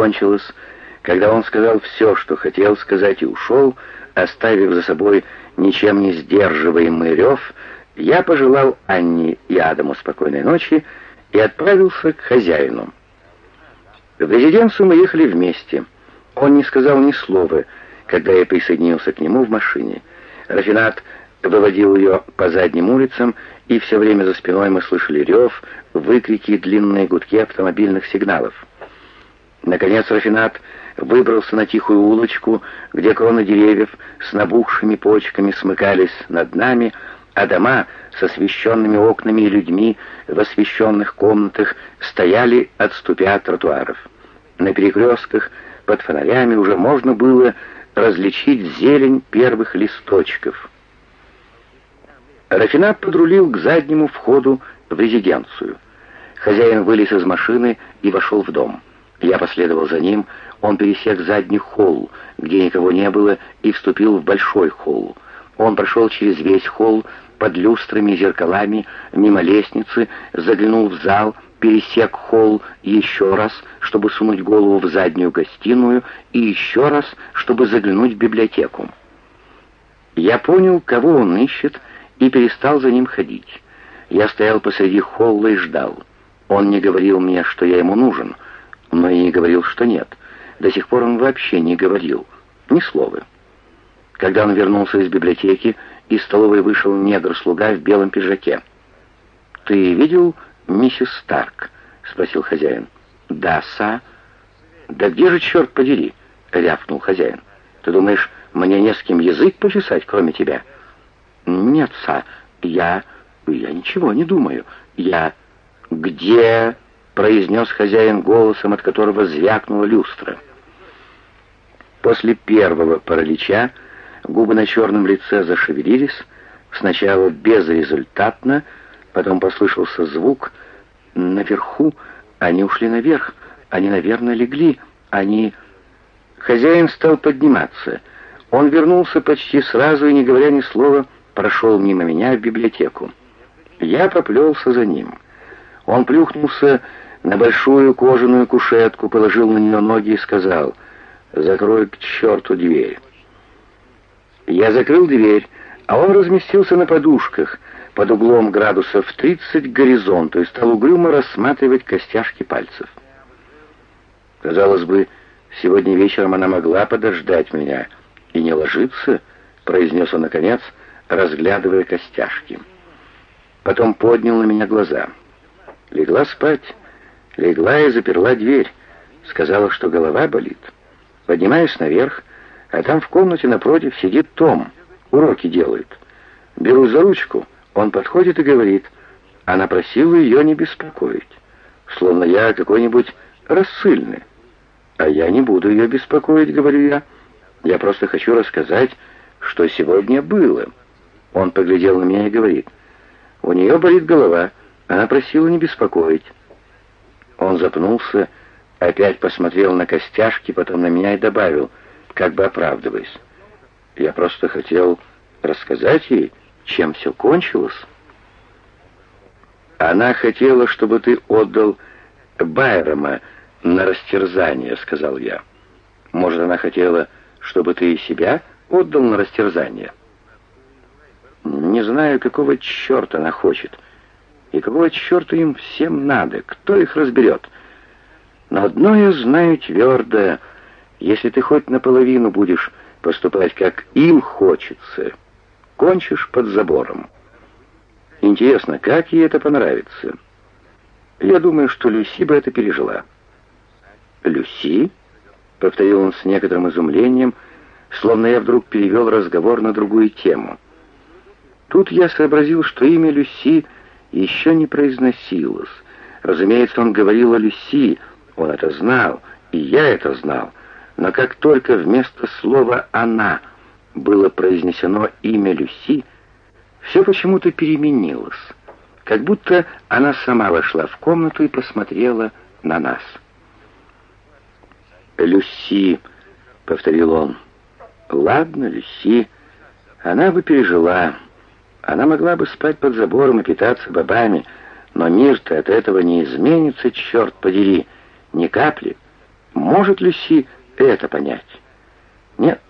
кончилось, когда он сказал все, что хотел сказать, и ушел, оставив за собой ничем не сдерживаемый рев, я пожелал Анне и Адаму спокойной ночи и отправился к хозяину. В резиденцию мы ехали вместе. Он не сказал ни слова, когда я присоединился к нему в машине. Рафинат выводил ее по задним улицам, и все время за спиной мы слышали рев, выкрики и длинные гудки автомобильных сигналов. Наконец Рафинат выбрался на тихую улочку, где кроны деревьев с набухшими почками смыкались над нами, а дома с освещенными окнами и людьми в освещенных комнатах стояли, отступя от тротуаров. На перекрестках под фонарями уже можно было различить зелень первых листочков. Рафинат подрулил к заднему входу в резиденцию. Хозяин вылез из машины и вошел в дом. Я последовал за ним, он пересек задний холл, где никого не было, и вступил в большой холл. Он прошел через весь холл, под люстрами и зеркалами, мимо лестницы, заглянул в зал, пересек холл еще раз, чтобы сунуть голову в заднюю гостиную, и еще раз, чтобы заглянуть в библиотеку. Я понял, кого он ищет, и перестал за ним ходить. Я стоял посреди холла и ждал. Он не говорил мне, что я ему нужен, но и не говорил, что нет. До сих пор он вообще не говорил, ни слова. Когда он вернулся из библиотеки, из столовой вышел негр-слуга в белом пиджаке. «Ты видел миссис Старк?» — спросил хозяин. «Да, са». «Да где же, черт подери?» — рявкнул хозяин. «Ты думаешь, мне не с кем язык почесать, кроме тебя?» «Нет, са, я... я ничего не думаю. Я...» «Где?» — произнес хозяин голосом, от которого звякнула люстра. После первого паралича губы на черном лице зашевелились, сначала безрезультатно, потом послышался звук. Наверху они ушли наверх, они, наверное, легли, они... Хозяин стал подниматься. Он вернулся почти сразу и, не говоря ни слова, прошел мимо меня в библиотеку. Я поплелся за ним. Он плюхнулся на большую кожаную кушетку, положил на нее ноги и сказал «Закрой к черту дверь». Я закрыл дверь, а он разместился на подушках под углом градусов 30 к горизонту и стал угрюмо рассматривать костяшки пальцев. Казалось бы, сегодня вечером она могла подождать меня и не ложиться, произнес он наконец, разглядывая костяшки. Потом поднял на меня глаза. Легла спать. Легла и заперла дверь. Сказала, что голова болит. Поднимаюсь наверх, а там в комнате напротив сидит Том. Уроки делает. Беру за ручку. Он подходит и говорит. Она просила ее не беспокоить. Словно я какой-нибудь рассыльный. А я не буду ее беспокоить, говорю я. Я просто хочу рассказать, что сегодня было. Он поглядел на меня и говорит. У нее болит голова. Она просила не беспокоить. Он запнулся, опять посмотрел на костяшки, потом на меня и добавил, как бы оправдываясь. Я просто хотел рассказать ей, чем все кончилось. Она хотела, чтобы ты отдал Байрама на растерзание, сказал я. Может, она хотела, чтобы ты и себя отдал на растерзание? Не знаю, какого черта она хочет. — и какого черта им всем надо? Кто их разберет? Но одно я знаю твердо. Если ты хоть наполовину будешь поступать, как им хочется, кончишь под забором. Интересно, как ей это понравится? Я думаю, что Люси бы это пережила. «Люси?» — повторил он с некоторым изумлением, словно я вдруг перевел разговор на другую тему. Тут я сообразил, что имя Люси — еще не произносилось. Разумеется, он говорил о Люси, он это знал, и я это знал. Но как только вместо слова «она» было произнесено имя Люси, все почему-то переменилось, как будто она сама вошла в комнату и посмотрела на нас. «Люси», — повторил он, — «ладно, Люси, она бы пережила». Она могла бы спать под забором и питаться бобами, но мир-то от этого не изменится, черт подери, ни капли. Может Люси это понять? Нет,